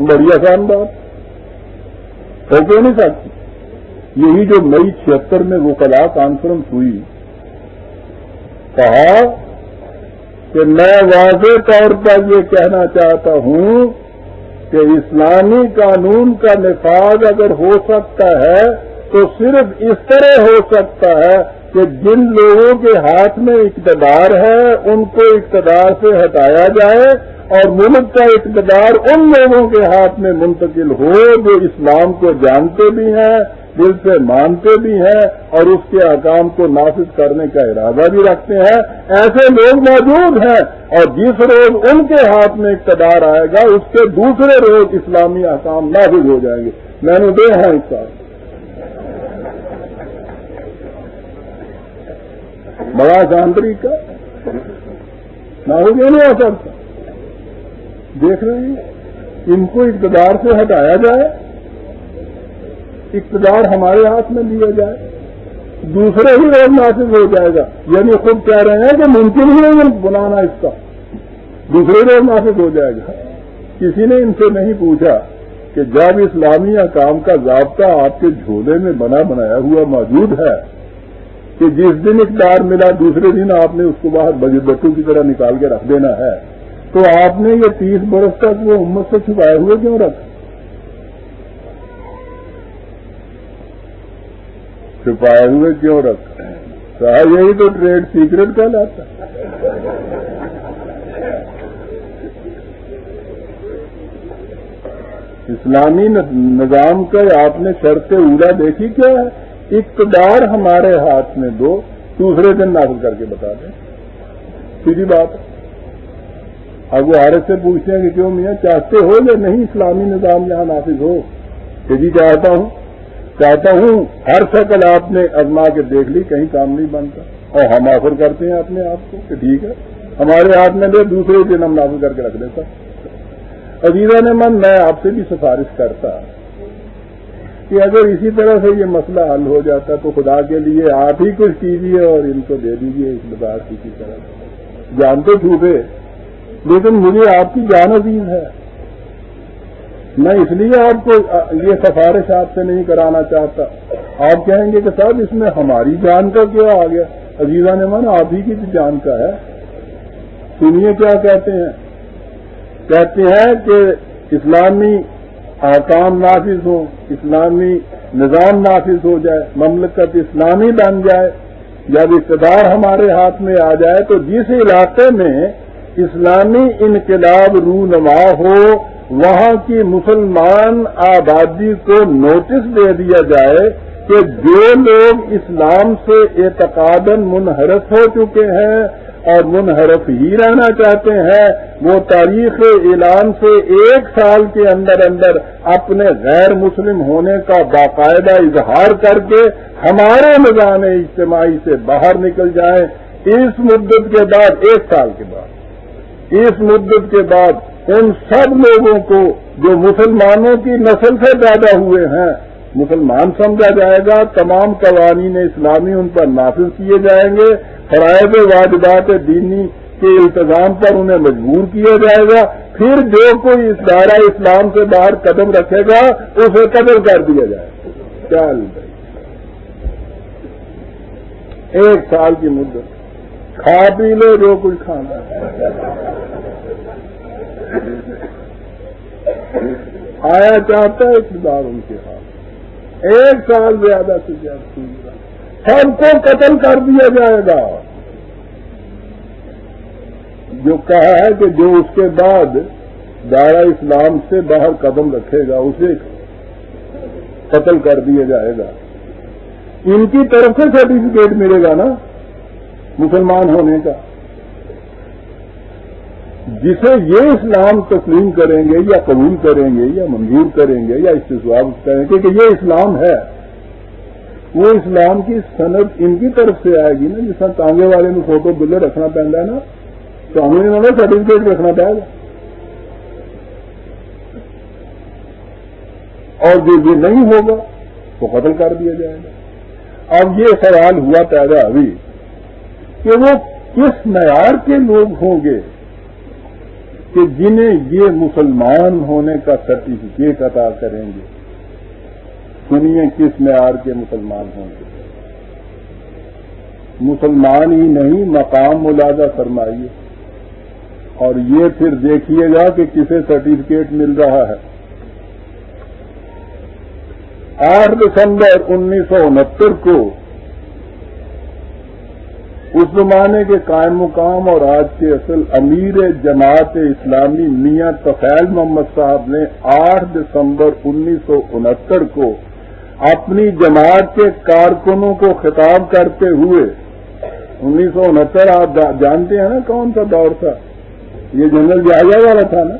بڑی آسان بات ہو کیوں نہیں سکتی یہی جو مئی چھہتر میں وہ کلا کانفرنس ہوئی۔ کہا کہ میں واضح طور پر یہ کہنا چاہتا ہوں کہ اسلامی قانون کا نفاذ اگر ہو سکتا ہے تو صرف اس طرح ہو سکتا ہے کہ جن لوگوں کے ہاتھ میں اقتدار ہے ان کو اقتدار سے ہٹایا جائے اور ملک کا اقتدار ان لوگوں کے ہاتھ میں منتقل ہو جو اسلام کو جانتے بھی ہیں، دل سے مانتے بھی ہیں اور اس کے احکام کو نافذ کرنے کا ارادہ بھی رکھتے ہیں۔ ایسے لوگ موجود ہیں اور جس روز ان کے ہاتھ میں اقتدار آئے گا، اس کے دوسرے روز اسلامی احکام نافذ ہو جائیں گے۔ میں نے دے ہیں اس کا بڑا جانتری کا۔ نہ ہو گیا، نہیں آ سکتا۔ دیکھ رہے ہیں، ان کو اقتدار سے ہٹایا جائے، اقتدار ہمارے ہاتھ میں لیا جائے، دوسرے ہی روز نافذ ہو جائے گا۔ یعنی خود کہہ رہے ہیں کہ ممکن ہی نہیں بنانا اس کا۔ دوسرے روز نافذ ہو جائے گا۔ کسی نے ان سے نہیں پوچھا کہ جب اسلامی کام کا ضابطہ آپ کے جھولے میں بنا بنایا ہوا موجود ہے، کہ جس دن اقدار ملا، دوسرے دن آپ نے اس کو باہر بچوں کی طرح نکال کے رکھ دینا ہے۔ تو آپ نے یہ تیس برس تک وہ امت سے چھپائے ہوئے کیوں رکھا چھپائے ہوئے کیوں رکھا کہا یہی تو ٹریڈ سیکرٹ کا لاتا اسلامی نظام کا آپ نے شرط اولا دیکھی کیا ہے؟ اقتدار ہمارے ہاتھ میں دو، دوسرے دن نافذ کر کے بتا دیں۔ سیدھی بات اب وہ آر سے پوچھتے ہیں کہ کیوں میاں، چاہتے ہو یا نہیں اسلامی نظام یہاں نافذ ہو؟ کہ جی چاہتا ہوں۔ چاہتا ہوں ہر شکل آپ نے ازما کے دیکھ لی، کہیں کام نہیں بنتا۔ اور ہم آفر کرتے ہیں اپنے آپ کو کہ ٹھیک ہے۔ ہمارے ہاتھ میں دے، دوسرے دن ہم نافذ کر کے رکھ دیتا۔ عزیزہ نے من، میں آپ سے بھی سفارش کرتا کہ اگر اسی طرح سے یہ مسئلہ حل ہو جاتا تو خدا کے لیے آپ ہی کچھ کیجیے اور ان کو دے دیجیے اس بازار کسی طرح۔ جانتے چھوٹے لیکن مجھے آپ کی جان عزیز ہے۔ میں اس لیے آپ کو یہ سفارش آپ سے نہیں کرانا چاہتا۔ آپ کہیں گے کہ صاحب، اس میں ہماری جان کا کیا آ گیا؟ عزیزہ نے من آپ ہی کی جان کا ہے۔ سنیے کیا کہتے ہیں۔ کہتے ہیں کہ اسلامی آکام نافذ ہو اسلامی نظام نافذ ہو جائے، مملکت اسلامی بن جائے۔ جب اقتدار ہمارے ہاتھ میں آ جائے تو جس علاقے میں اسلامی انقلاب رونما ہو، وہاں کی مسلمان آبادی کو نوٹس دے دیا جائے کہ جو لوگ اسلام سے اعتقاد منحرف ہو چکے ہیں اور منحرف ہی رہنا چاہتے ہیں، وہ تاریخ اعلان سے ایک سال کے اندر اندر اپنے غیر مسلم ہونے کا باقاعدہ اظہار کر کے ہمارے نظام اجتماعی سے باہر نکل جائیں۔ اس مدت کے بعد، ایک سال کے بعد۔ اس مدت کے بعد ان سب لوگوں کو جو مسلمانوں کی نسل سے پیدا ہوئے ہیں، مسلمان سمجھا جائے گا، تمام قوانین اسلامی ان پر نافذ کیے جائیں گے، فرائض واجبات دینی کے التظام پر انہیں مجبور کیا جائے گا، پھر جو کوئی اس دائرہ اسلام سے باہر قدم رکھے گا، اسے قدر کر دیا جائے گا۔ چل ایک سال کی مدت۔ کھا پی لو جو کچھ کھانا آیا چاہتا ہے اقتدار ان کے ہاتھ ایک سال زیادہ سے زیادہ سب کو قتل کر دیا جائے گا۔ جو کہا ہے کہ جو اس کے بعد دائرہ اسلام سے باہر قدم رکھے گا، اسے قتل کر دیا جائے گا۔ ان کی طرف سے سرٹیفکیٹ ملے گا نا۔ مسلمان ہونے کا۔ جسے یہ اسلام تسلیم کریں گے یا قبول کریں گے یا منظور کریں گے یا استثواب کریں گے کہ یہ اسلام ہے، وہ اسلام کی صنعت ان کی طرف سے آئے گی نا، جس طرح تانگے والے میں فوٹو بلے رکھنا پہنتا ہے نا، تو ہمیں انہوں نے سرٹیفکیٹ رکھنا پڑے گا اور جو یہ نہیں ہوگا تو قتل کر دیا جائے گا۔ اب یہ سوال ہوا پیدا ابھی کہ وہ کس معیار کے لوگ ہوں گے کہ جنہیں یہ مسلمان ہونے کا سرٹیفکیٹ عطا کریں گے؟ سنیے کس معیار کے مسلمان ہوں گے؟ مسلمان ہی نہیں، مقام ملازہ فرمائیے۔ اور یہ پھر دیکھیے گا کہ کسے سرٹیفکیٹ مل رہا ہے۔ آٹھ دسمبر انیس سو انہتر کو اس زمانے کے قائم مقام اور آج کے اصل امیر جماعت اسلامی میاں تفیل محمد صاحب نے آٹھ دسمبر انیس سو انہتر کو اپنی جماعت کے کارکنوں کو خطاب کرتے ہوئے، انیس سو انہتر آپ جانتے ہیں نا کون سا دور تھا؟ یہ جنرل جہاجہ والا تھا نا؟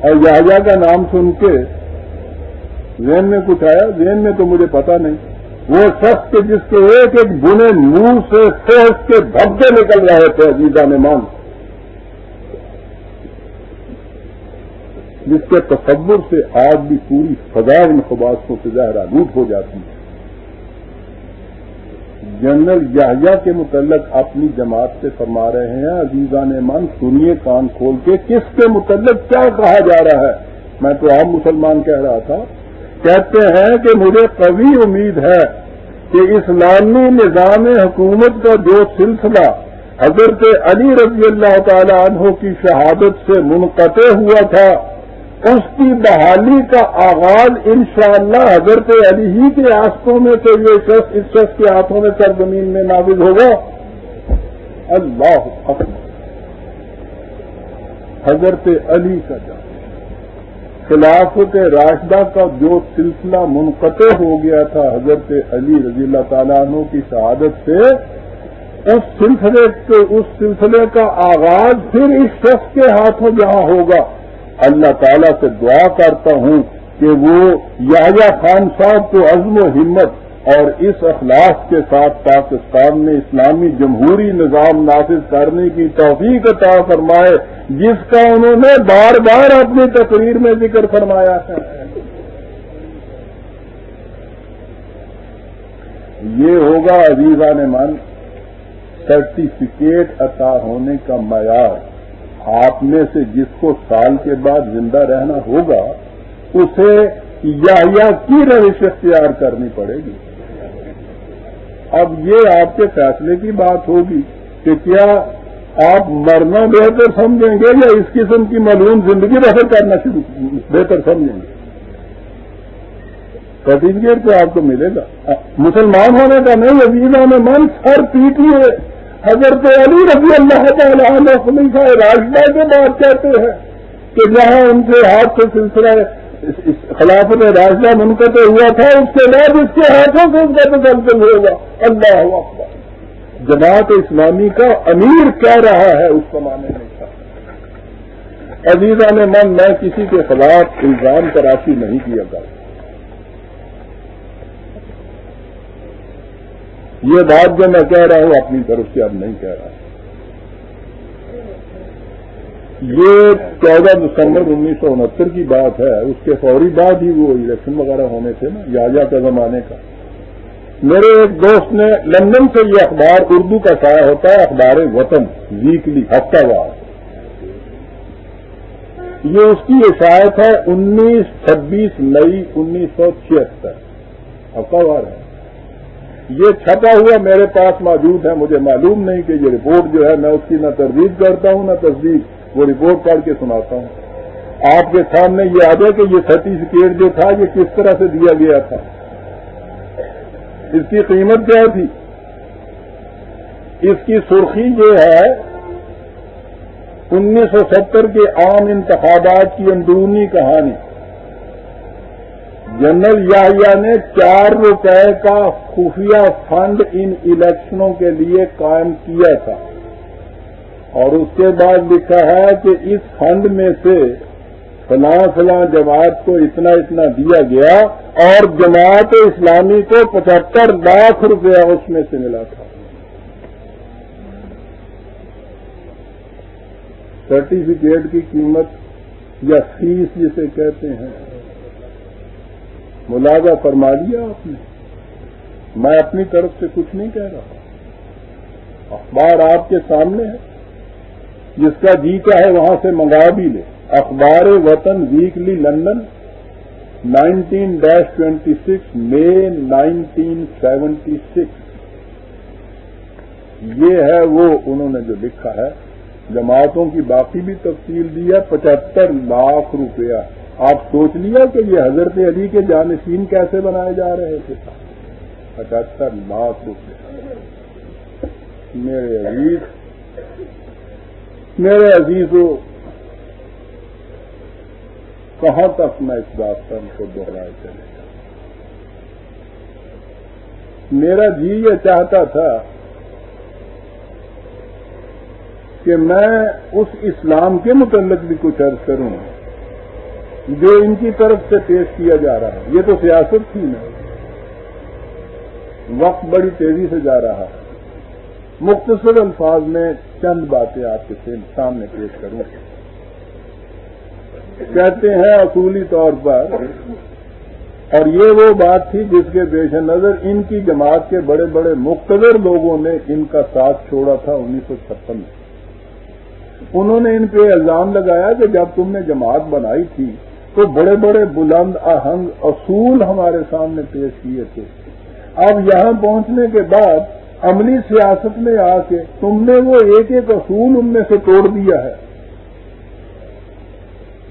اور جہاجہ کا نام سن کے ذہن میں کچھ آیا؟ ذہن میں تو مجھے پتا نہیں۔ وہ شخص جس کے ایک ایک بنے منہ سے سوچ کے دھبے نکل رہے تھے عزیزہ نے مان. جس کے تصور سے آج بھی پوری فضا ان خباستوں سے ظاہر آلود ہو جاتی ہے. جنرل یاہیا کے متعلق اپنی جماعت سے فرما رہے ہیں، عزیزہ نے من سنیے کان کھول کے کس کے متعلق کیا کہا جا رہا ہے؟ میں تو عام مسلمان کہہ رہا تھا کہتے ہیں کہ مجھے قوی امید ہے کہ اسلامی نظام حکومت کا جو سلسلہ حضرت علی رضی اللہ تعالی عنہ کی شہادت سے منقطع ہوا تھا، اس کی بحالی کا آغاز انشاءاللہ حضرت علی ہی کے آستوں میں سے یہ شخص اس شخص کے ہاتھوں میں سرزمین میں نافذ ہوگا۔ اللہ حکم حضرت علی کا جان خلافت راشدہ کا جو سلسلہ منقطع ہو گیا تھا حضرت علی رضی اللہ تعالیٰ عنہ کی شہادت سے، اس سلسلے اس سلسلے کا آغاز پھر اس شخص کے ہاتھوں جہاں ہوگا۔ اللہ تعالیٰ سے دعا کرتا ہوں کہ وہ یا خان صاحب کو عزم و ہمت اور اس اخلاق کے ساتھ پاکستان میں اسلامی جمہوری نظام نافذ کرنے کی توفیق عطا فرمائے، جس کا انہوں نے بار بار اپنی تقریر میں ذکر فرمایا ہے یہ ہوگا عزیزہ نے من سرٹیفکیٹ عطا ہونے کا معیار۔ آپ میں سے جس کو سال کے بعد زندہ رہنا ہوگا، اسے یا کی روش اختیار کرنی پڑے گی۔ اب یہ آپ کے فیصلے کی بات ہوگی کہ کیا آپ مرنا بہتر سمجھیں گے یا اس قسم کی معلوم زندگی بہتر کرنا شروع بہتر سمجھیں گے؟ سرٹیفکیٹ تو آپ کو ملے گا۔ مسلمان ہونے کا نہیں ابھی میں من سر پیٹیے حضرت علی رضی اللہ تعالیٰ خلیفہ راشدہ کے بات کہتے ہیں کہ جہاں ان کے ہاتھ سے سلسلہ خلافت راشدہ منقطع ہوا تھا، اس کے بعد اس کے ہاتھوں سے اس کا تسلسل ہوگا اللہ اکبر جماعت اسلامی کا امیر کہہ رہا ہے، اس زمانے میں عزیزہ نے من میں کسی کے خلاف الزام کراچی نہیں کیا کرتا یہ بات جو میں کہہ رہا ہوں، اپنی طرف سے اب نہیں کہہ رہا۔ یہ چودہ دسمبر انیس سو انہتر کی بات ہے، اس کے فوری بعد ہی وہ الیکشن وغیرہ ہونے تھے نا یاجا کا زمانے کا۔ میرے ایک دوست نے لندن سے یہ اخبار اردو کا شائع ہوتا ہے، اخبار وطن ویکلی ہفتہ وار۔ یہ اس کی اشاعت ہے، انیس چھبیس مئی انیس سو چھہتر۔ ہفتہ وار ہے۔ یہ چھپا ہوا میرے پاس موجود ہے، مجھے معلوم نہیں کہ یہ رپورٹ جو ہے، میں اس کی نہ تردید کرتا ہوں، نہ تصدیق۔ وہ رپورٹ پڑھ کے سناتا ہوں۔ آپ کے سامنے یہ آ کہ یہ سرٹیفکیٹ جو تھا، یہ کس طرح سے دیا گیا تھا؟ اس کی قیمت کیا تھی؟ اس کی سرخی جو ہے، انیس سو ستر کے عام انتخابات کی اندرونی کہانی۔ جنرل یاہیا نے چار روپے کا خفیہ فنڈ ان الیکشنوں کے لیے قائم کیا تھا۔ اور اس کے بعد لکھا ہے کہ اس فنڈ میں سے فلاں فلاں جماعت کو اتنا اتنا دیا گیا اور جماعت اسلامی کو پچہتر لاکھ روپیہ اس میں سے ملا تھا۔ سرٹیفکیٹ کی قیمت یا فیس جسے کہتے ہیں۔ ملازہ فرما لیا آپ نے۔ میں اپنی طرف سے کچھ نہیں کہہ رہا۔ اخبار آپ کے سامنے ہے۔ جس کا جی کا ہے وہاں سے منگا بھی لے۔ Akhbar Watan weekly London nineteen dash twenty six May nineteen seventy six یہ ہے وہ انہوں نے جو لکھا ہے۔ جماعتوں کی باقی بھی تفصیل دی ہے، پچہتر لاکھ روپیہ۔ آپ سوچ لیا کہ یہ حضرت علی کے جانشین کیسے بنائے جا رہے تھے؟ پچہتر لاکھ روپے میرے عزیز میرے عزیزوں کہاں تک میں اس بات کو دوہرائے چلے گا؟ میرا جی یہ چاہتا تھا کہ میں اس اسلام کے متعلق بھی کچھ عرض کروں، جو ان کی طرف سے پیش کیا جا رہا ہے۔ یہ تو سیاست تھی نا۔ وقت بڑی تیزی سے جا رہا ہے۔ مختصر الفاظ میں چند باتیں آپ کے سامنے پیش کروں۔ کہتے ہیں اصولی طور پر، اور یہ وہ بات تھی جس کے پیش نظر ان کی جماعت کے بڑے بڑے مقتدر لوگوں نے ان کا ساتھ چھوڑا تھا انیس سو چھپن میں۔ انہوں نے ان پہ الزام لگایا کہ جب تم نے جماعت بنائی تھی تو بڑے بڑے بلند اہنگ اصول ہمارے سامنے پیش کیے تھے۔ اب یہاں پہنچنے کے بعد عملی سیاست میں آ کے تم نے وہ ایک ایک اصول ان میں سے توڑ دیا ہے۔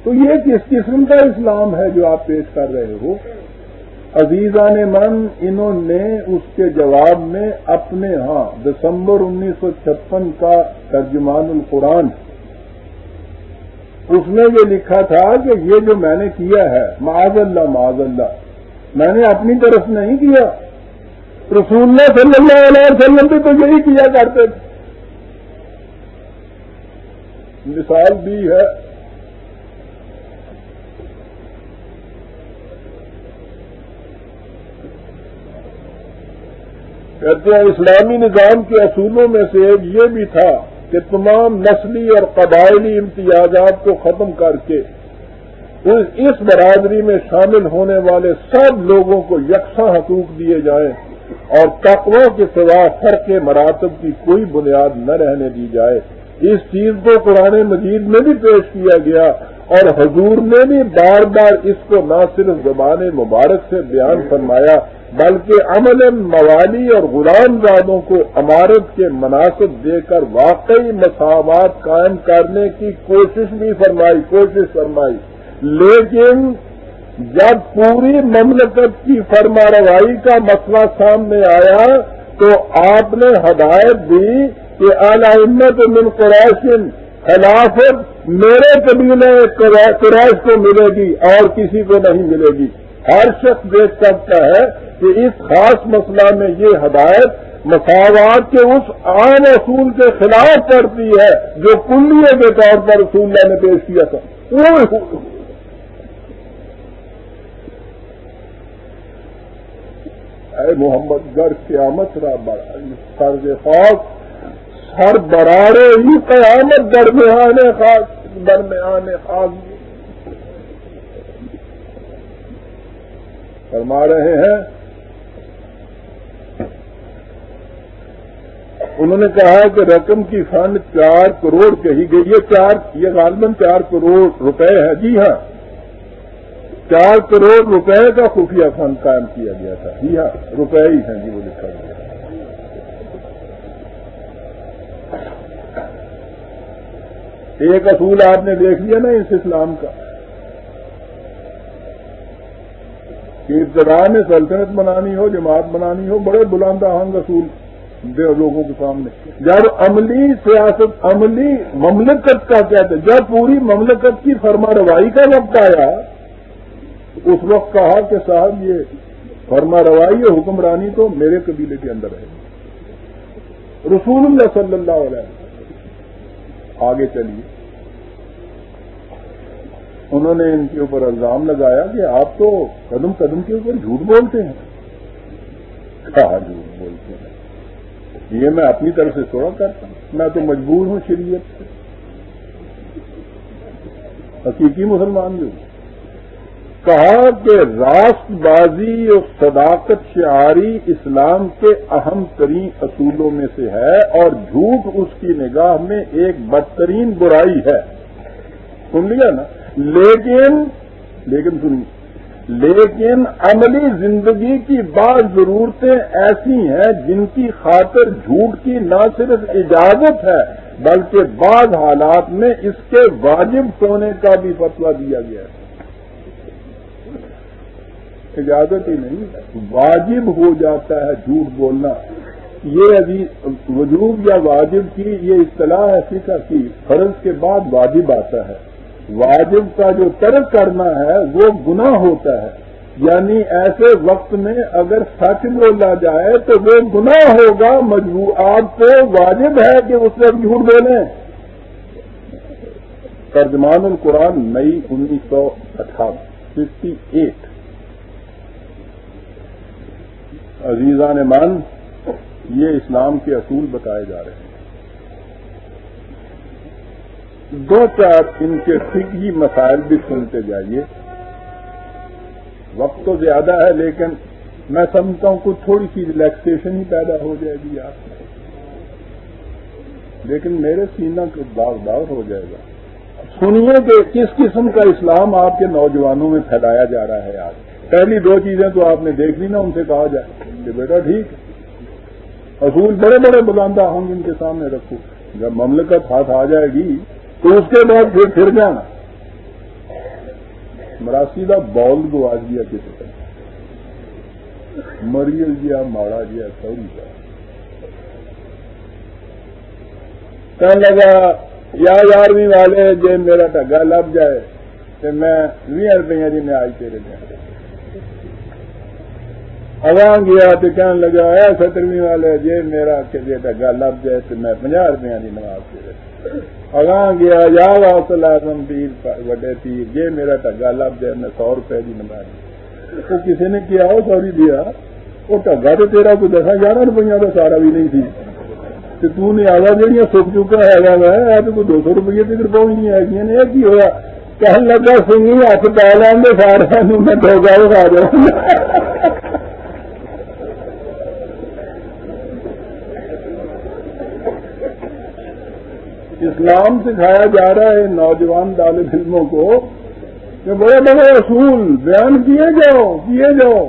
تو یہ کس قسم کا اسلام ہے جو آپ پیش کر رہے ہو؟ عزیزان من، انہوں نے اس کے جواب میں اپنے ہاں دسمبر انیس سو چھپن کا ترجمان القرآن، اس میں یہ لکھا تھا کہ یہ جو میں نے کیا ہے، معاذ اللہ معاذ اللہ، میں نے اپنی طرف نہیں کیا۔ رسول اللہ صلی اللہ علیہ وسلم بھی تو یہی کیا کرتے تھے۔ مثال بھی ہے۔ کہتے ہیں اسلامی نظام کے اصولوں میں سے ایک یہ بھی تھا کہ تمام نسلی اور قبائلی امتیازات کو ختم کر کے اس برادری میں شامل ہونے والے سب لوگوں کو یکساں حقوق دیے جائیں۔ اور تقوی کے سوا فرق مراتب کی کوئی بنیاد نہ رہنے دی جائے۔ اس چیز کو قرآن مجید میں بھی پیش کیا گیا اور حضور نے بھی بار بار اس کو نہ صرف زبان مبارک سے بیان فرمایا، بلکہ عمل موالی اور غلام زادوں کو عمارت کے مناسب دے کر واقعی مساوات قائم کرنے کی کوشش بھی فرمائی، کوشش فرمائی۔ لیکن جب پوری مملکت کی فرما روائی کا مسئلہ سامنے آیا تو آپ نے ہدایت دی کہ علامت من قرائشن خلافت میرے قبیلے قرائش کو ملے گی اور کسی کو نہیں ملے گی۔ ہر شخص دیکھ سکتا ہے کہ اس خاص مسئلہ میں یہ ہدایت مساوات کے اس عام اصول کے خلاف پڑتی ہے جو کلیے کے طور پر رسول اللہ نے پیش کیا تھا۔ اے محمد گر قیامت را سر خاص، سر برارے ہی قیامت درمیان خاص درمیان خاص۔ فرما رہے ہیں، انہوں نے کہا کہ رقم کی فنڈ چار کروڑ کہی گئی یہ چار، یہ غالباً چار کروڑ روپے ہے جی ہاں۔ چار کروڑ روپے کا خفیہ فنڈ قائم کیا گیا تھا۔ جی ہاں روپے ہی ہیں جی وہ لکھا گیا۔ ایک اصول آپ نے دیکھ لیا نا اس اسلام کا۔ کہ ابتدا میں سلطنت بنانی ہو، جماعت بنانی ہو، بڑے بلند آہنگ اصول لوگوں کے سامنے۔ جب عملی سیاست، عملی مملکت کا کہتے جب پوری مملکت کی فرما روائی کا وقت آیا اس وقت کہا کہ صاحب یہ فرما روائی اور حکمرانی تو میرے قبیلے کے اندر ہے۔ رسول اللہ صلی اللہ علیہ وسلم، آگے چلیے۔ انہوں نے ان کے اوپر الزام لگایا کہ آپ تو قدم قدم کے اوپر جھوٹ بولتے ہیں۔ کہا جھوٹ بولتے ہیں؟ یہ میں اپنی طرف سے تھوڑا کرتا ہوں۔ میں تو مجبور ہوں شریعت سے۔ حقیقی مسلمان جو کہا کہ راست بازی اور صداقت شعاری اسلام کے اہم ترین اصولوں میں سے ہے اور جھوٹ اس کی نگاہ میں ایک بدترین برائی ہے۔ سن لیا نا؟ لیکن لیکن سنیے۔ لیکن عملی زندگی کی بعض ضرورتیں ایسی ہیں جن کی خاطر جھوٹ کی نہ صرف اجازت ہے بلکہ بعض حالات میں اس کے واجب ہونے کا بھی فتوا دیا گیا ہے۔ اجازت ہی نہیں واجب ہو جاتا ہے جھوٹ بولنا۔ یہ ابھی وجوب یا واجب کی یہ اصطلاح ہے فکر کی۔ فرض کے بعد واجب آتا ہے۔ واجب کا جو ترک کرنا ہے وہ گناہ ہوتا ہے۔ یعنی ایسے وقت میں اگر سچ بولا جائے تو وہ گناہ ہوگا۔ مجبور آپ کو واجب ہے کہ اس سے جھوٹ بولیں۔ ترجمان القرآن، مئی انیس سو اٹھاون ففٹی ایٹ عزیزان مان، یہ اسلام کے اصول بتائے جا رہے ہیں۔ دو چار ان کے فکری مسائل بھی سنتے جائیے۔ وقت تو زیادہ ہے، لیکن میں سمجھتا ہوں کچھ تھوڑی سی ریلیکسیشن ہی پیدا ہو جائے گی آپ لیکن میرے سینہ کو باغ باغ ہو جائے گا۔ سنیے کہ کس قسم کا اسلام آپ کے نوجوانوں میں پھیلایا جا رہا ہے آج۔ پہلی دو چیزیں تو آپ نے دیکھ لی نا، ان سے کہا جائے کہ بیٹا ٹھیک اصول بڑے بڑے بلندہ ہوں گے ان کے سامنے رکھو۔ جب مملکت ہاتھ آ جائے گی تو اس کے بعد پھر پھر جانا۔ مراسی کا بال گواج گیا کسی طرح مریل گیا جی، ماڑا جی، گیا سوری کا کہنے لگا، یا یارویں والے جی میرا ٹگا لب جائے تو میں بھی روپیہ جی میں آج تیرے دیا اگاں گیا تو کہنے لگا، اے سترویں والے جی میرا جی ٹگا لب جائے تو میں پناہ روپیہ کی نماز تیرے اگاں گیا یا واصل اعظم پیر، وڈے پیر، یہ میرا ٹگا لب جائے، میں سو روپے کی نماز وہ کسی نے کیا وہ سوری دیا، وہ ٹگا تو تیرا کوئی دسا، گیارہ روپیہ کا سارا بھی نہیں تھی۔ تو نے آگا جہاں سکھ چکا ہے گا میں تو کوئی دو سو روپیے تک پہنچ نہیں ہے۔ یہ کی ہوا؟ کہنے لگا سنگھی ہاتھ پا لیں سارے میں ٹوگا کھا جاؤں اسلام سکھایا جا رہا ہے نوجوان طالب علموں کو کہ بڑے بڑے اصول بیان کیے جاؤ کیے جاؤ۔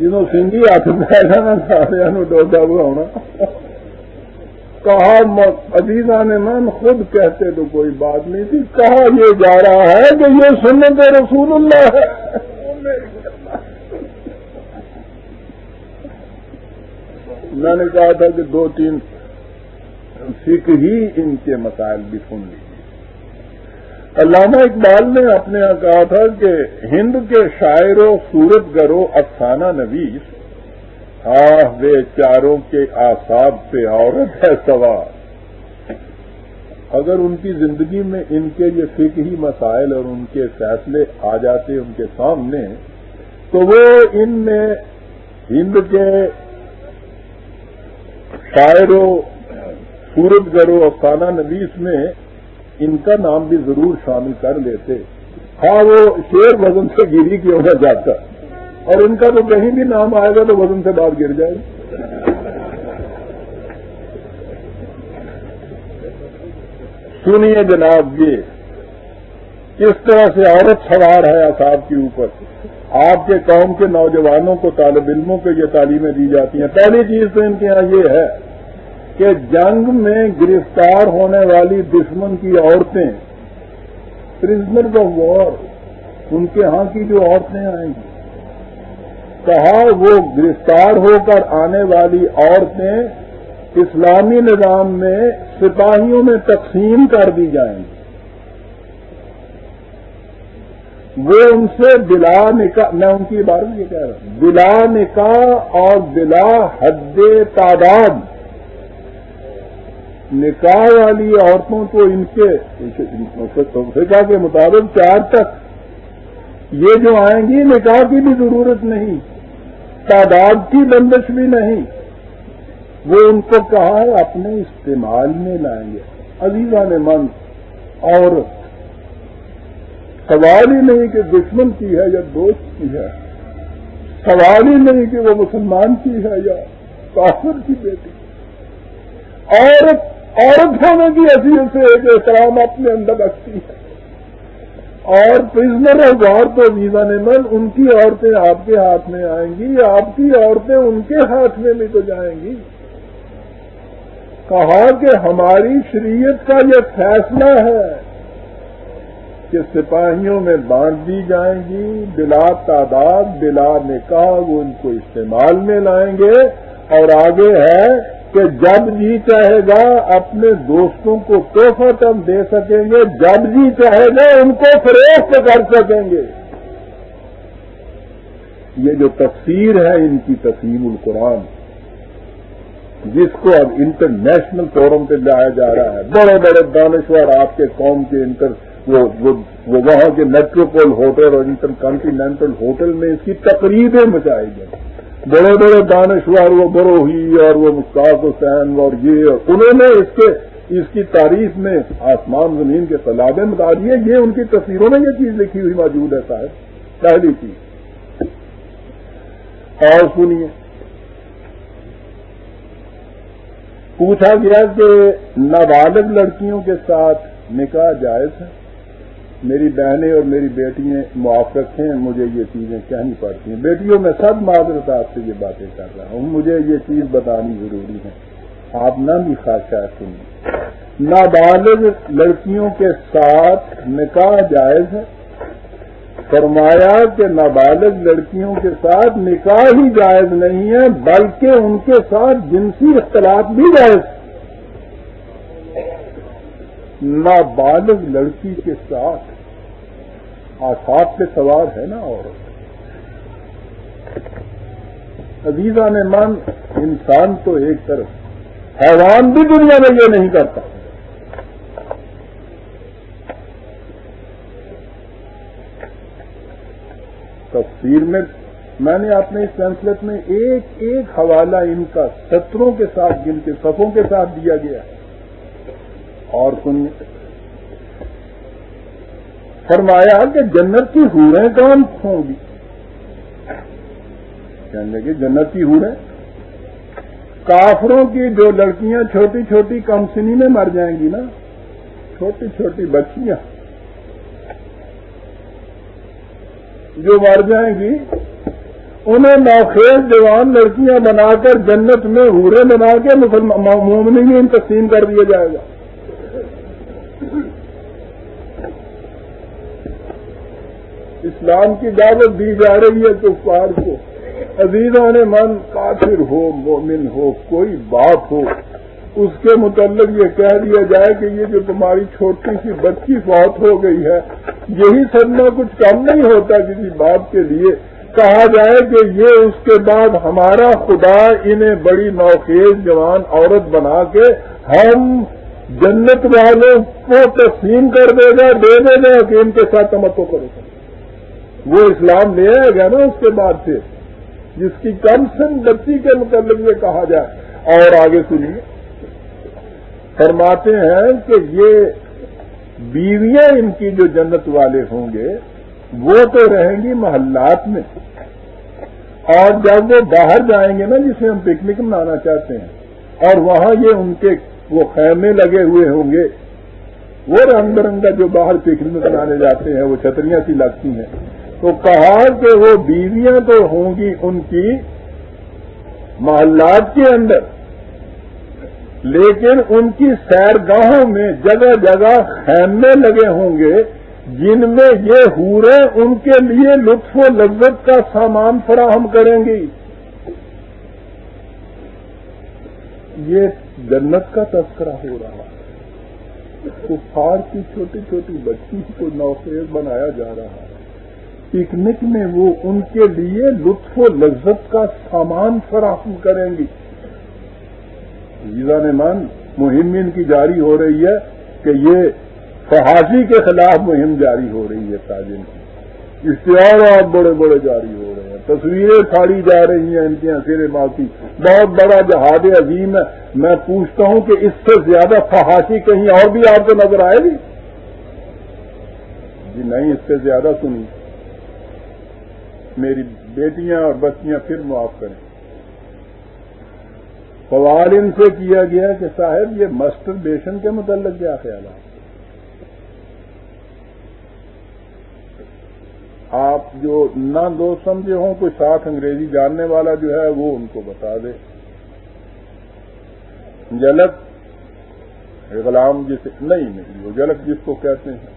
جنہوں سنگھی ہاتھ پیدا نہ سارے ڈوڈا ہونا۔ کہا عزیزہ نے من خود کہتے تو کوئی بات نہیں تھی۔ کہا یہ جا رہا ہے کہ یہ سنت رسول اللہ ہے۔ میں نے کہا تھا کہ دو تین فکر ہی ان کے مسائل بھی سن لیجیے علامہ اقبال نے اپنے یہاں کہا تھا کہ ہند کے شاعر و سورت گرو افسانہ نویس، آہ وے چاروں کے آساب پہ عورت ہے سوار۔ اگر ان کی زندگی میں ان کے یہ فکری مسائل اور ان کے فیصلے آ جاتے ان کے سامنے، تو وہ ان میں ہند کے شاعر و سورج گرو افسانہ نویس میں ان کا نام بھی ضرور شامل کر لیتے۔ ہاں وہ شیر وزن سے گری کیوں نہ جاتا۔ اور ان کا تو کہیں بھی نام آئے گا تو وزن سے بات گر جائے۔ گا سنیے جناب یہ کس طرح سے عورت سوار ہے اصاب کے اوپر؟ آپ کے قوم کے نوجوانوں کو طالب علموں کو یہ تعلیمیں دی جاتی ہیں۔ پہلی چیز تو ان کے یہاں یہ ہے کہ جنگ میں گرفتار ہونے والی دشمن کی عورتیں پرزنر آف وار ان کے ہاں کی جو عورتیں آئیں گی۔ کہا وہ گرفتار ہو کر آنے والی عورتیں اسلامی نظام میں سپاہیوں میں تقسیم کر دی جائیں گی۔ وہ ان سے بلا نکاح، میں ان کی بارے یہ کہہ رہا ہوں، بلا نکاح اور بلا حد تعداد۔ نکاح والی عورتوں کو ان کے فکا کے مطابق چار تک یہ جو آئیں گی، نکاح کی بھی ضرورت نہیں، تعداد کی بندش بھی نہیں۔ وہ ان کو کہا ہے اپنے استعمال میں لائیں گے۔ عزیزہ نے من اور سوال ہی نہیں کہ دشمن کی ہے یا دوست کی ہے، سوال ہی نہیں کہ وہ مسلمان کی ہے یا کافر کی بیٹی۔ عورت عورت ہونے کی جی حیثیت سے ایک احترام اپنے اندر رکھتی ہے۔ اور پرزنر آف وار تو ویزا نیمن ان کی عورتیں آپ کے ہاتھ میں آئیں گی، آپ کی عورتیں ان کے ہاتھ میں بھی تو جائیں گی۔ کہا کہ ہماری شریعت کا یہ فیصلہ ہے کہ سپاہیوں میں بانٹ دی جائیں گی، بلا تعداد، بلا نکاح، وہ ان کو استعمال میں لائیں گے۔ اور آگے ہے کہ جب جی چاہے گا، اپنے دوستوں کو توحفہ تم دے سکیں گے، جب جی چاہے گا، ان کو فروخت کر سکیں گے۔ یہ جو تفسیر ہے، ان کی تفصیل القرآن، جس کو اب انٹرنیشنل فورم پہ لایا جا رہا ہے۔ بڑے بڑے دانشور آپ کے قوم کے انٹر، وہ وہاں کے میٹروپول ہوٹل اور انٹر کانٹینٹل ہوٹل میں اس کی تقریبیں مچائی گئی بڑے بڑے دانشور وہ بروہی اور وہ مشتاق حسین اور یہ انہوں نے اس کے اس کی تعریف میں آسمان زمین کے تالابیں بتا دیے۔ یہ ان کی تصویروں میں یہ چیز لکھی ہوئی موجود ہے صاحب۔ پہلی چیز۔ اور سنیے۔ پوچھا گیا کہ نابالغ لڑکیوں کے ساتھ نکاح جائز ہے؟ میری بہنیں اور میری بیٹیاں موافق ہیں، مجھے یہ چیزیں کہنی پڑتی ہیں۔ بیٹیوں، میں سب معذرت آپ سے یہ باتیں کر رہا ہوں۔ مجھے یہ چیز بتانی ضروری ہے۔ آپ نہ بھی خواہشات سنیں۔ نابالغ لڑکیوں کے ساتھ نکاح جائز ہے۔ فرمایا کہ نابالغ لڑکیوں کے ساتھ نکاح ہی جائز نہیں ہے، بلکہ ان کے ساتھ جنسی اختلاف بھی جائز نابالغ لڑکی کے ساتھ آسات پہ سوار ہے نا اور عزیزہ نے من، انسان تو ایک طرف، حیوان بھی دنیا میں یہ نہیں کرتا۔ تفسیر میں میں نے اپنے اس سینسلت میں ایک ایک حوالہ ان کا ستروں کے ساتھ، جن کے صفوں کے ساتھ دیا گیا ہے۔ اور سنیے۔ فرمایا کہ جنت کی ہوریں کون ہوں گی؟ یعنی کہنے لگے جنت کی ہوریں کافروں کی جو لڑکیاں چھوٹی چھوٹی کمسنی میں مر جائیں گی نا، چھوٹی چھوٹی بچیاں۔ جو مر جائیں گی، انہیں نوخیز جوان لڑکیاں بنا کر جنت میں ہورے بنا کے مومنی ان تقسیم کر دیا جائے گا۔ اسلام کی دعوت دی جا رہی ہے تو پار کو عزیزوں نے من کافر ہو، مومن ہو، کوئی باپ ہو، اس کے متعلق یہ کہہ دیا جائے کہ یہ جو تمہاری چھوٹی سی بچی فوت ہو گئی ہے، یہی سدنا کچھ کم نہیں ہوتا کسی باپ کے لیے۔ کہا جائے کہ یہ اس کے بعد ہمارا خدا انہیں بڑی نوخیز جوان عورت بنا کے ہم جنت والوں کو تقسیم کر دے گا، دے دے گا کہ ان کے ساتھ تمتو کرو۔ گا وہ اسلام لے آئے گا نا اس کے بعد سے، جس کی کم سن بچی کے متعلق یہ کہا جائے۔ اور آگے سنیے۔ فرماتے ہیں کہ یہ بیویاں ان کی جو جنت والے ہوں گے، وہ تو رہیں گی محلات میں۔ اور جب وہ باہر جائیں گے نا، جسے ہم پکنک منانا چاہتے ہیں، اور وہاں یہ ان کے وہ خیمے لگے ہوئے ہوں گے، وہ رنگ برنگا جو باہر پکنک منانے جاتے ہیں، وہ چھتریاں سی لگتی ہیں۔ تو کہا کہ وہ بیویاں تو ہوں گی ان کی محلات کے اندر۔ لیکن ان کی سیرگاہوں میں جگہ جگہ خیمے لگے ہوں گے، جن میں یہ ہورے ان کے لیے لطف و لذت کا سامان فراہم کریں گی۔ یہ جنت کا تذکرہ ہو رہا ہے۔ کفار کی چھوٹی چھوٹی بچی کو نوخیز بنایا جا رہا ہے۔ پکنک میں وہ ان کے لیے لطف و لذت کا سامان فراہم کریں گی۔ ویزا نے مان مہم ان کی جاری ہو رہی ہے کہ یہ فحاشی کے خلاف مہم جاری ہو رہی ہے تاجن کی۔ اشتہارات بڑے بڑے جاری ہو رہے ہیں۔ تصویریں کھاڑی جا رہی ہیں ان کے اکیلے باقی۔ بہت بڑا جہاد عظیم ہے۔ میں پوچھتا ہوں کہ اس سے زیادہ فحاشی کہیں اور بھی آپ کو نظر آئے گی؟ جی نہیں، اس سے زیادہ سنی میری بیٹیاں اور بچیاں پھر معاف کریں۔ سوال ان سے کیا گیا کہ صاحب یہ مسٹر بیشن کے متعلق کیا خیالات آپ جو نہ دو سمجھے ہوں، کوئی ساتھ انگریزی جاننے والا جو ہے وہ ان کو بتا دے۔ جلک غلام جسے نہیں نہیں، وہ جلک جس کو کہتے ہیں۔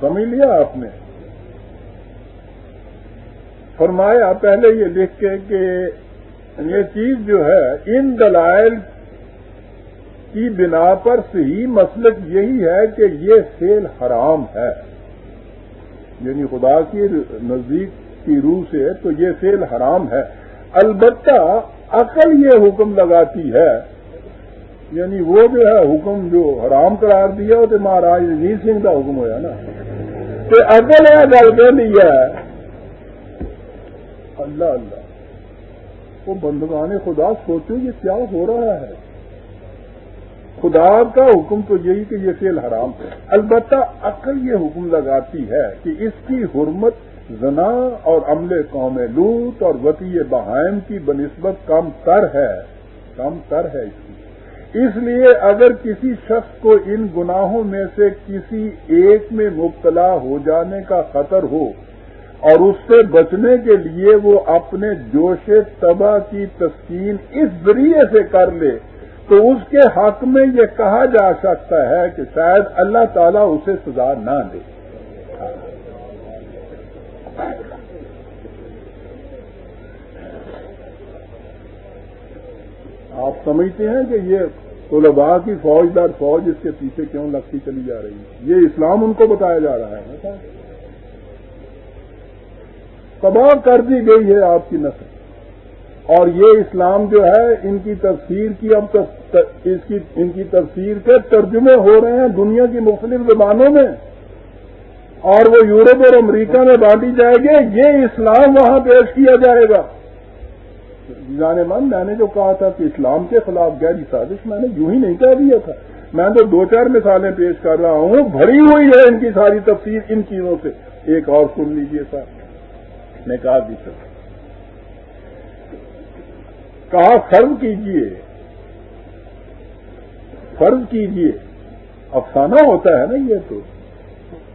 سمجھ لیا آپ نے؟ فرمایا، پہلے یہ لکھ کے کہ یہ چیز جو ہے، ان دلائل کی بنا پر صحیح مسلک یہی ہے کہ یہ سیل حرام ہے۔ یعنی خدا کی نزدیک کی روح سے تو یہ سیل حرام ہے۔ البتہ عقل یہ حکم لگاتی ہے یعنی وہ جو ہے، حکم جو حرام قرار دیا، وہ تو مہاراج رنجیت سنگھ کا حکم ہوا نا۔ تو عقل ہے گل کہہ لیا ہے۔ اللہ اللہ۔ وہ بندگان خدا سوچو یہ کیا ہو رہا ہے۔ خدا کا حکم تو یہی کہ یہ فیل حرام ہے۔ البتہ عقل یہ حکم لگاتی ہے کہ اس کی حرمت زنا اور عمل قوم لوت اور وطی بہائم کی بنسبت کم تر ہے۔ کم تر ہے اس کی۔ اس لیے اگر کسی شخص کو ان گناہوں میں سے کسی ایک میں مبتلا ہو جانے کا خطر ہو اور اس سے بچنے کے لیے وہ اپنے جوش تباہ کی تسکین اس ذریعے سے کر لے، تو اس کے حق میں یہ کہا جا سکتا ہے کہ شاید اللہ تعالیٰ اسے سزا نہ دے۔ آپ سمجھتے ہیں کہ یہ طلباء کی فوجدار فوج اس کے پیچھے کیوں لگتی چلی جا رہی ہے؟ یہ اسلام ان کو بتایا جا رہا ہے۔ تباہ کر دی گئی ہے آپ کی نسل۔ اور یہ اسلام جو ہے، ان کی تفسیر کی اب اس کی، ان کی تفسیر کے ترجمے ہو رہے ہیں دنیا کی مختلف زبانوں میں۔ اور وہ یورپ اور امریکہ میں بانٹی جائے گی۔ یہ اسلام وہاں پیش کیا جائے گا۔ جانے من، میں نے جو کہا تھا کہ اسلام کے خلاف گہری سازش میں نے یوں ہی نہیں کہہ دیا تھا۔ میں تو دو چار مثالیں پیش کر رہا ہوں۔ بھری ہوئی ہے ان کی ساری تفسیر ان چیزوں سے۔ ایک اور سن لیجیے سر میں کہا بھی سر کہا، فرض کیجیے۔ فرض کیجیے۔ افسانہ ہوتا ہے نا یہ تو،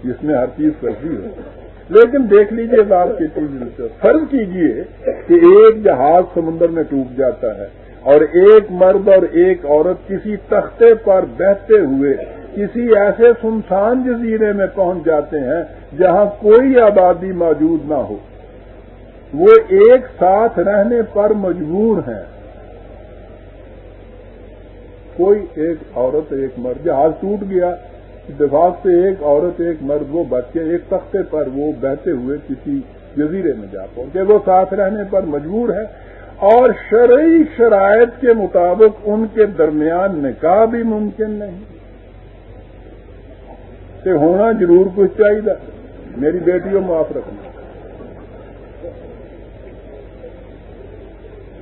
جس میں ہر چیز فرضی ہو۔ لیکن دیکھ لیجیے بات کی چیز فرض کیجیے کہ ایک جہاز سمندر میں ٹوٹ جاتا ہے اور ایک مرد اور ایک عورت کسی تختے پر بہتے ہوئے کسی ایسے سنسان جزیرے میں پہنچ جاتے ہیں جہاں کوئی آبادی موجود نہ ہو۔ وہ ایک ساتھ رہنے پر مجبور ہیں کوئی ایک عورت ایک مرد، جہاز ٹوٹ گیا، اتفاق سے ایک عورت ایک مرد، وہ بچے ایک تختے پر وہ بہتے ہوئے کسی جزیرے میں جا پہنچے۔ وہ ساتھ رہنے پر مجبور ہے اور شرعی شرائط کے مطابق ان کے درمیان نکاح بھی ممکن نہیں۔ کہ ہونا ضرور کچھ چاہیے۔ میری بیٹیوں، معاف رکھنا۔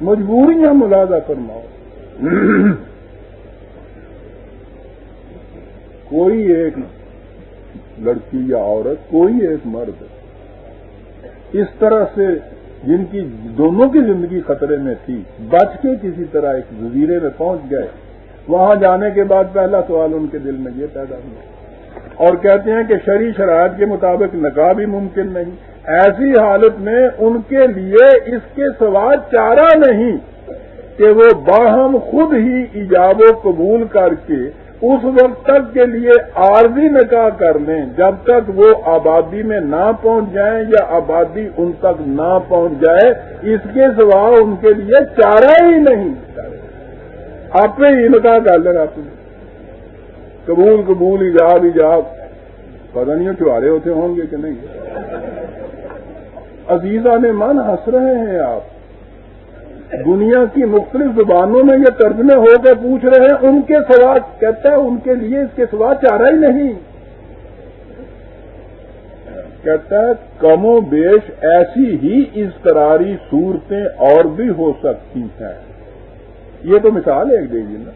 مجبوریاں ملازہ فرماؤ۔ کوئی ایک لڑکی یا عورت، کوئی ایک مرد اس طرح سے جن کی دونوں کی زندگی خطرے میں تھی، بچ کے کسی طرح ایک جزیرے میں پہنچ گئے، وہاں جانے کے بعد پہلا سوال ان کے دل میں یہ پیدا ہوا۔ اور کہتے ہیں کہ شرع شرائط کے مطابق نکاح بھی ممکن نہیں۔ ایسی حالت میں ان کے لیے اس کے سوا چارہ نہیں کہ وہ باہم خود ہی ایجاب و قبول کر کے اس وقت تک کے لیے عارضی نکاح کر لیں۔ جب تک وہ آبادی میں نہ پہنچ جائیں یا آبادی ان تک نہ پہنچ جائے، اس کے سوا ان کے لیے چارہ ہی نہیں۔ آپ نے ہی نکاح کر لینا آپ۔ قبول قبول، ایجاب ایجاب۔ پتہ نہیں چھوارے ہوتے ہوں گے کہ نہیں۔ عزیزہ نے من ہنس رہے ہیں آپ؟ دنیا کی مختلف زبانوں میں یہ ترجمے ہو کے پوچھ رہے ہیں، ان کے سوا کہتا ہے ان کے لیے اس کے سوا چارہ ہی نہیں۔ کہتا ہے، کم و بیش ایسی ہی اضطراری صورتیں اور بھی ہو سکتی ہیں۔ یہ تو مثال ہے ایک دیجیے نا۔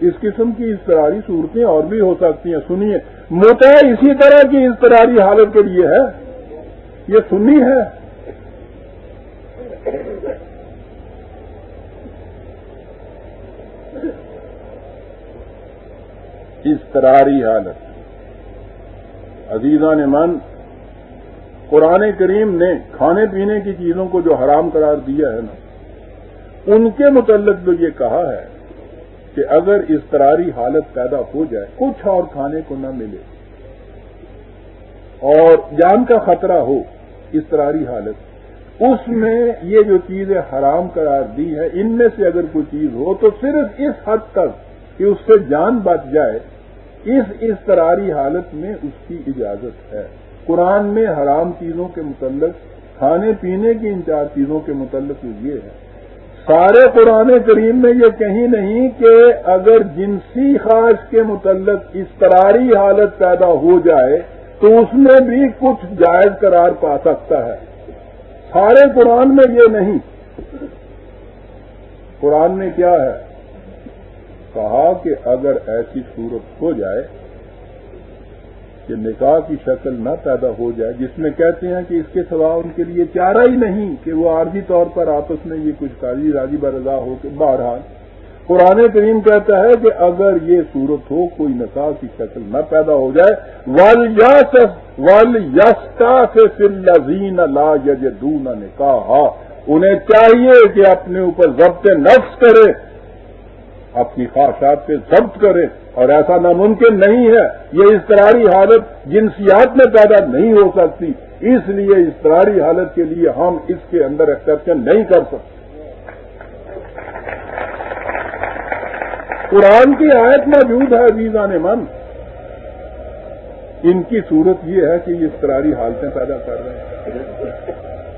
اس قسم کی اضطراری صورتیں اور بھی ہو سکتی ہیں۔ سنیے موتا اسی طرح کی اضطراری حالت کے لیے ہے۔ یہ سنی ہے؟ اضطراری حالت عزیزان من، قرآن کریم نے کھانے پینے کی چیزوں کو جو حرام قرار دیا ہے نا، ان کے متعلق جو یہ کہا ہے کہ اگر اضطراری حالت پیدا ہو جائے، کچھ اور کھانے کو نہ ملے۔ اور جان کا خطرہ ہو اضطراری حالت۔ اس میں یہ جو چیزیں حرام قرار دی ہے، ان میں سے اگر کوئی چیز ہو، تو صرف اس حد تک کہ اس سے جان بچ جائے۔ اس اضطراری حالت میں اس کی اجازت ہے۔ قرآن میں حرام چیزوں کے متعلق، کھانے پینے کی ان چار چیزوں کے متعلق یہ ہے۔ سارے قرآن کریم میں یہ کہیں نہیں کہ اگر جنسی خواہش کے متعلق اضطراری حالت پیدا ہو جائے تو اس میں بھی کچھ جائز قرار پا سکتا ہے۔ سارے قرآن میں یہ نہیں۔ قرآن میں کیا ہے؟ کہا کہ اگر ایسی صورت ہو جائے کہ نکاح کی شکل نہ پیدا ہو جائے، جس میں کہتے ہیں کہ اس کے سوا ان کے لیے چارہ ہی نہیں، کہ وہ عارضی طور پر آپس میں یہ کچھ قاضی راضی برضا ہو کے بہرحال قرآن کریم کہتا ہے کہ اگر یہ صورت ہو، کوئی نکاح کی شکل نہ پیدا ہو جائے ول سے لذین لا یج دون نکاح انہیں چاہیے کہ اپنے اوپر ضبط نفس کرے، اپنی خواہشات پہ ضبط کرے، اور ایسا ناممکن نہیں ہے۔ یہ اضطراری حالت جنسیات میں پیدا نہیں ہو سکتی، اس لیے اضطراری حالت کے لیے ہم اس کے اندر ایکسپشن نہیں کر سکتے۔ قرآن کی آیت موجود ہے عزیزان من۔ ان کی صورت یہ ہے کہ یہ اضطراری حالتیں پیدا کر رہے ہیں۔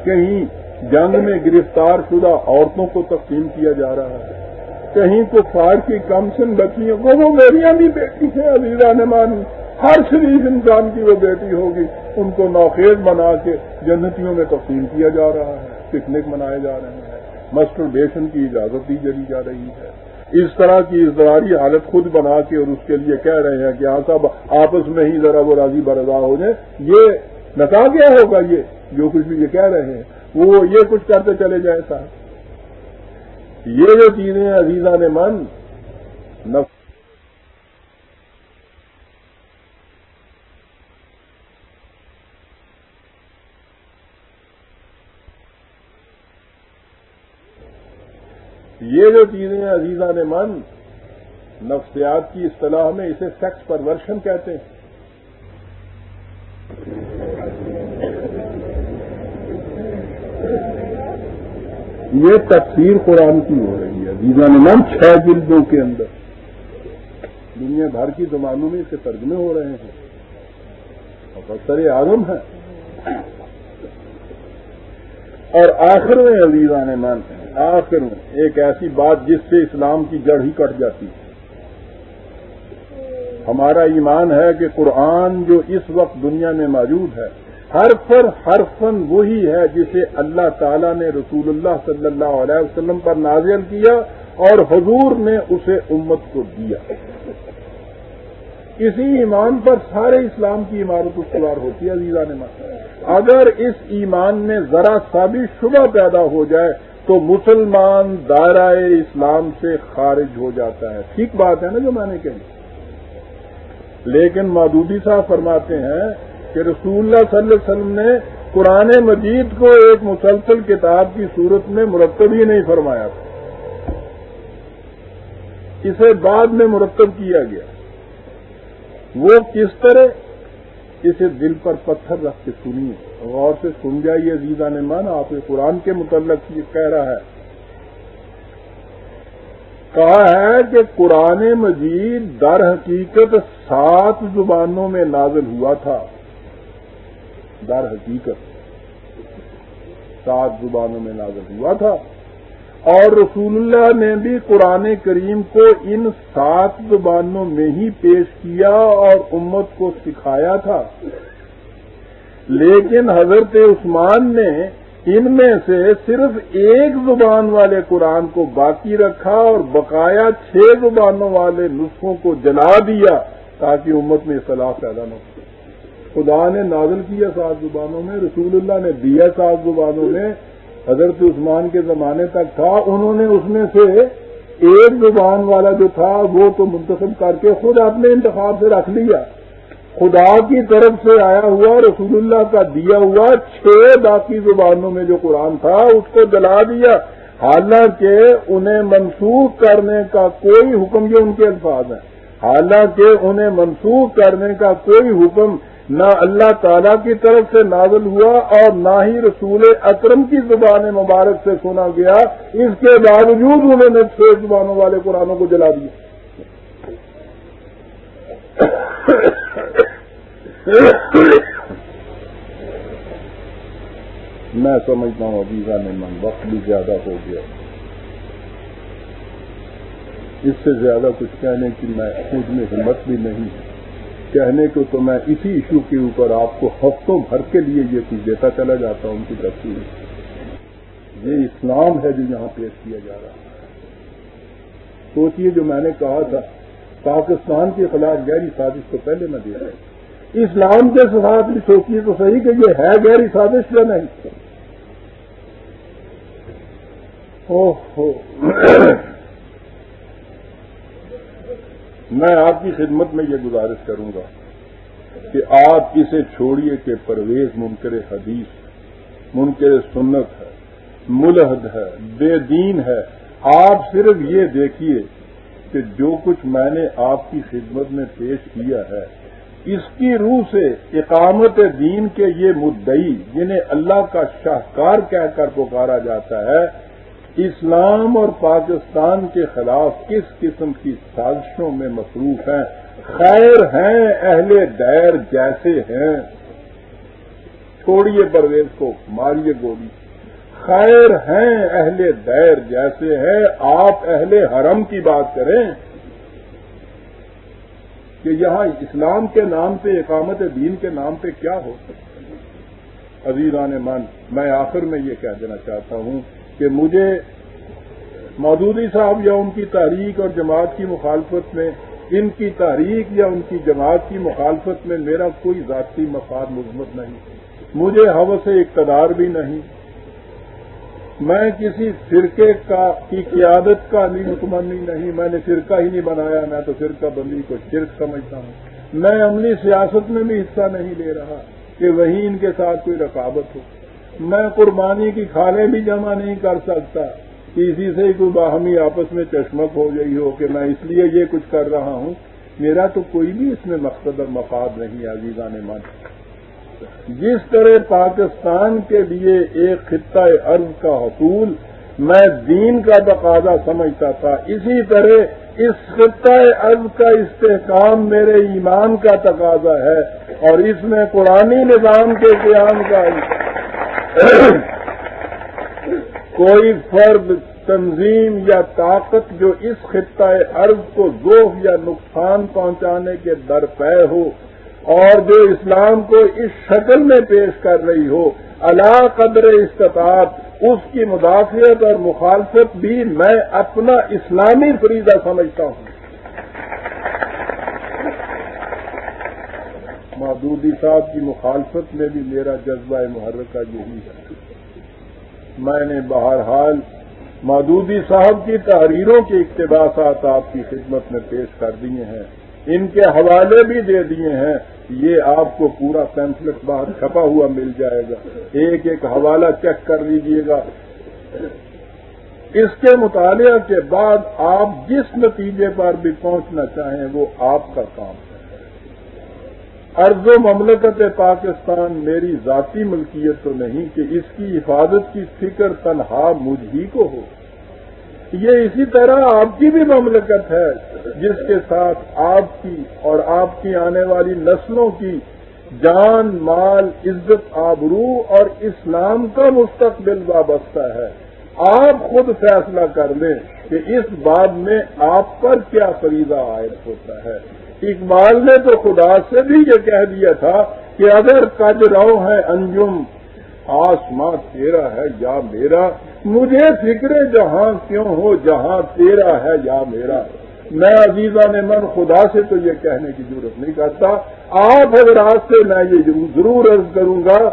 کہیں جنگ میں گرفتار شدہ عورتوں کو تقسیم کیا جا رہا ہے۔ کہیں کو فار کی کم سن بچیوں کو وہ میریاں بھی بیٹی ہیں عزیزہ نمان ہر شریف انسان کی وہ بیٹی ہوگی۔ ان کو نوخیز بنا کے جنتیوں میں تقسیم کیا جا رہا ہے۔ پکنک منائے جا رہے ہیں۔ مسٹر بیشن کی اجازت دی جلی جا رہی ہے۔ اس طرح کی اضطراری حالت خود بنا کے اور اس کے لیے کہہ رہے ہیں کہ ہاں صاحب آپس میں ہی ذرا وہ راضی برضا ہو جائے یہ نتا کیا ہوگا یہ، جو کچھ بھی یہ کہہ رہے ہیں۔ وہ یہ کچھ کرتے چلے جائیں صاحب یہ جو چیزیں عزیزہ نے من، نف یہ جو چیزیں عزیزہ نے من، نفسیات کی اصطلاح میں اسے سیکس پرورشن کہتے ہیں۔ یہ تفسیر قرآن کی ہو رہی ہے۔ ویزا نمان چھ جلدوں کے اندر۔ دنیا بھر کی زبانوں میں اس کے ترجمے ہو رہے ہیں۔ اور بہتر اعظم ہے اور آخر میں عزیزہ نے مان آخر میں ایک ایسی بات جس سے اسلام کی جڑ ہی کٹ جاتی ہے۔ ہمارا ایمان ہے کہ قرآن جو اس وقت دنیا میں موجود ہے، ہر پر ہر فن وہی ہے جسے اللہ تعالیٰ نے رسول اللہ صلی اللہ علیہ وسلم پر نازل کیا اور حضور نے اسے امت کو دیا۔ اسی ایمان پر سارے اسلام کی عمارت استوار ہوتی ہے عزیزہ نے اگر اس ایمان میں ذرا سا بھی شبہ پیدا ہو جائے تو مسلمان دائرہ اسلام سے خارج ہو جاتا ہے۔ ٹھیک بات ہے نا جو میں نے کہی۔ لیکن مادودی صاحب فرماتے ہیں کہ رسول اللہ صلی اللہ علیہ وسلم نے قرآن مجید کو ایک مسلسل کتاب کی صورت میں مرتب ہی نہیں فرمایا تھا۔ اسے بعد میں مرتب کیا گیا۔ وہ کس طرح اسے دل پر پتھر رکھ کے سنیے۔ غور سے سن جائیے عزیزہ نے مانا آپ قرآن کے متعلق یہ کہہ رہا ہے۔ کہا ہے کہ قرآن مجید در حقیقت سات زبانوں میں نازل ہوا تھا۔ در حقیقت سات زبانوں میں نازل ہوا تھا۔ اور رسول اللہ نے بھی قرآن کریم کو ان سات زبانوں میں ہی پیش کیا اور امت کو سکھایا تھا۔ لیکن حضرت عثمان نے ان میں سے صرف ایک زبان والے قرآن کو باقی رکھا اور بقایا چھ زبانوں والے نسخوں کو جلا دیا تاکہ امت میں اختلاف پیدا نہ ہو۔ خدا نے نازل کیا سات زبانوں میں، رسول اللہ نے دیا سات زبانوں میں حضرت عثمان کے زمانے تک تھا، انہوں نے اس میں سے ایک زبان والا جو تھا، وہ تو منتخب کر کے خود اپنے انتخاب سے رکھ لیا۔ خدا کی طرف سے آیا ہوا، رسول اللہ کا دیا ہوا چھ باقی زبانوں میں جو قرآن تھا، اس کو جلا دیا۔ حالانکہ انہیں منسوخ کرنے کا کوئی حکم، یہ ان کے الفاظ ہیں۔ حالانکہ انہیں منسوخ کرنے کا کوئی حکم نہ اللہ تعالی کی طرف سے نازل ہوا اور نہ ہی رسول اکرم کی زبان مبارک سے سنا گیا۔ اس کے باوجود انہوں نے چھ زبانوں والے قرآنوں کو جلا دیا۔ میں سمجھتا ہوں ابھی نے من وقت بھی زیادہ ہو گیا۔ اس سے زیادہ کچھ کہنے کی میں خود میں ہمت بھی نہیں۔ کہنے کو تو میں اسی ایشو کے اوپر آپ کو ہفتوں بھر کے لیے یہ کچھ دیتا چلا جاتا ہوں ان کی تصویر۔ یہ اسلام ہے جو یہاں پیش کیا جا رہا ہے۔ سوچیے جو میں نے کہا تھا، پاکستان کے خلاف گہری سازش تو پہلے میں دے رہا اسلام کے ساتھ بھی سوچیے تو صحیح کہ یہ ہے گہری سازش یا نہیں۔ اوہ میں آپ کی خدمت میں یہ گزارش کروں گا کہ آپ اسے چھوڑیے کہ پرویز منکر حدیث منکر سنت ہے، ملحد ہے، بے دین ہے۔ آپ صرف یہ دیکھیے کہ جو کچھ میں نے آپ کی خدمت میں پیش کیا ہے، اس کی روح سے اقامت دین کے یہ مدعی، جنہیں اللہ کا شاہکار کہہ کر پکارا جاتا ہے اسلام اور پاکستان کے خلاف کس قسم کی سازشوں میں مصروف ہیں؟ خیر ہیں، اہل دیر جیسے ہیں۔ چھوڑیے پرویز کو، ماریے گولی۔ خیر ہیں، اہل دیر جیسے ہیں۔ آپ اہل حرم کی بات کریں کہ یہاں اسلام کے نام پہ، اقامت دین کے نام پہ کیا ہو سکتا ہے؟ عزیزان من، میں آخر میں یہ کہہ دینا چاہتا ہوں کہ مجھے مودودی صاحب یا ان کی تحریک اور جماعت کی مخالفت میں، ان کی تحریک یا ان کی جماعت کی مخالفت میں میرا کوئی ذاتی مفاد مضمت نہیں۔ مجھے حوث اقتدار بھی نہیں۔ میں کسی فرقے کا، کی قیادت کا نہیں مطمئن نہیں۔ میں نے فرقہ ہی نہیں بنایا، میں تو فرقہ بندی کو شرک سمجھتا ہوں۔ میں عملی سیاست میں بھی حصہ نہیں لے رہا کہ وہیں ان کے ساتھ کوئی رکاوٹ ہو۔ میں قربانی کی کھالیں بھی جمع نہیں کر سکتا۔ اسی سے کوئی باہمی آپس میں چشمک ہو گئی ہو کہ میں اس لیے یہ کچھ کر رہا ہوں۔ میرا تو کوئی بھی اس میں مقصد اور مفاد نہیں عزیزہ نے من جس طرح پاکستان کے لیے ایک خطہ عرض کا حصول میں دین کا تقاضا سمجھتا تھا، اسی طرح اس خطہ عرض کا استحکام میرے ایمان کا تقاضا ہے اور اس میں قرآن نظام کے قیام کا کوئی فرد تنظیم یا طاقت جو اس خطۂ عرض کو ذوف یا نقصان پہنچانے کے درپے ہو اور جو اسلام کو اس شکل میں پیش کر رہی ہو اللہ قدر استطاعت، اس کی مدافعت اور مخالفت بھی میں اپنا اسلامی فریضہ سمجھتا ہوں۔ محدودی صاحب کی مخالفت میں بھی میرا جذبہ محرکہ یہی ہے۔ میں نے بہرحال مودودی صاحب کی تحریروں کے اقتباسات آپ کی خدمت میں پیش کر دیے ہیں۔ ان کے حوالے بھی دے دیے ہیں۔ یہ آپ کو پورا پینفلٹ باہر چھپا ہوا مل جائے گا۔ ایک ایک حوالہ چیک کر لیجیے گا۔ اس کے مطالعہ کے بعد آپ جس نتیجے پر بھی پہنچنا چاہیں وہ آپ کا کام ہے۔ ارض و مملکت پاکستان میری ذاتی ملکیت تو نہیں کہ اس کی حفاظت کی فکر تنہا مجھ ہی کو ہو۔ یہ اسی طرح آپ کی بھی مملکت ہے جس کے ساتھ آپ کی اور آپ کی آنے والی نسلوں کی جان، مال، عزت، آبرو اور اسلام کا مستقبل وابستہ ہے۔ آپ خود فیصلہ کر لیں کہ اس بات میں آپ پر کیا فریضہ عائد ہوتا ہے۔ اقبال نے تو خدا سے بھی یہ کہہ دیا تھا کہ اگر کج رو ہے انجم آسماں تیرا ہے یا میرا؟ مجھے فکر جہاں کیوں ہو، جہاں تیرا ہے یا میرا؟ میں عزیزہ نے من خدا سے تو یہ کہنے کی ضرورت نہیں کرتا۔ آپ اگر آج سے میں یہ ضرور عرض کروں گا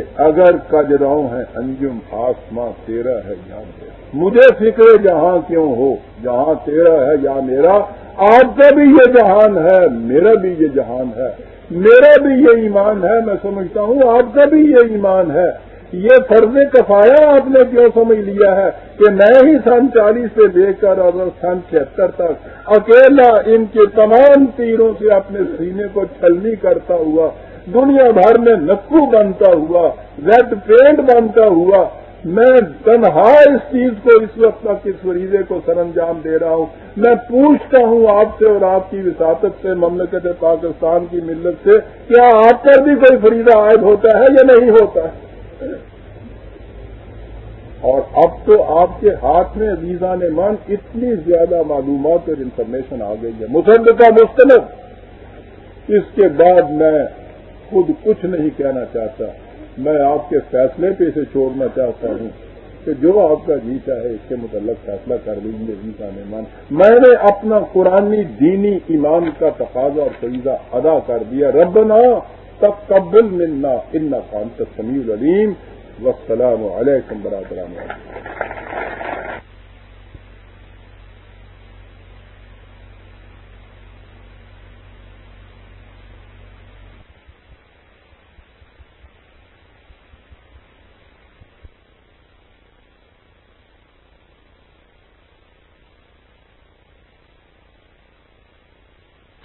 کہ اگر کجراؤں ہے انجم آسماں تیرا ہے یا میرا۔ مجھے فکر جہاں کیوں ہو، جہاں تیرا ہے یا میرا۔ آپ کا بھی یہ جہان ہے، میرا بھی یہ جہان ہے۔ میرا بھی یہ ایمان ہے، میں سمجھتا ہوں آپ کا بھی یہ ایمان ہے۔ یہ فرض کفایا آپ نے کیوں سمجھ لیا ہے کہ میں ہی سن چالیس سے لے کر اور سن چھہتر تک اکیلا ان کے تمام تیروں سے اپنے سینے کو چھلنی کرتا ہوا دنیا بھر میں نکو بنتا ہوا، ریڈ پینٹ بنتا ہوا، میں تنہا اس چیز کو اس وقت تک اس فریضے کو سر انجام دے رہا ہوں۔ میں پوچھتا ہوں آپ سے اور آپ کی وساطت سے، مملکت پاکستان کی ملت سے، کیا آپ پر بھی کوئی فریضہ عائد ہوتا ہے یا نہیں ہوتا ہے؟ اور اب تو آپ کے ہاتھ میں ویزا نے من اتنی زیادہ معلومات اور انفارمیشن آ گئی ہے۔ مسدقہ مستند۔ اس کے بعد میں خود کچھ نہیں کہنا چاہتا۔ میں آپ کے فیصلے پہ اسے چھوڑنا چاہتا ہوں۔ کہ جو آپ کا جی چاہے، اس کے متعلق فیصلہ کر لیجیے جی کا مہمان۔ میں نے اپنا قرآنی دینی ایمان کا تقاضا اور فریضہ ادا کر دیا۔ ربنا تب قبل ملنا ان کا سمیع علیم وسلام علیکم برادران۔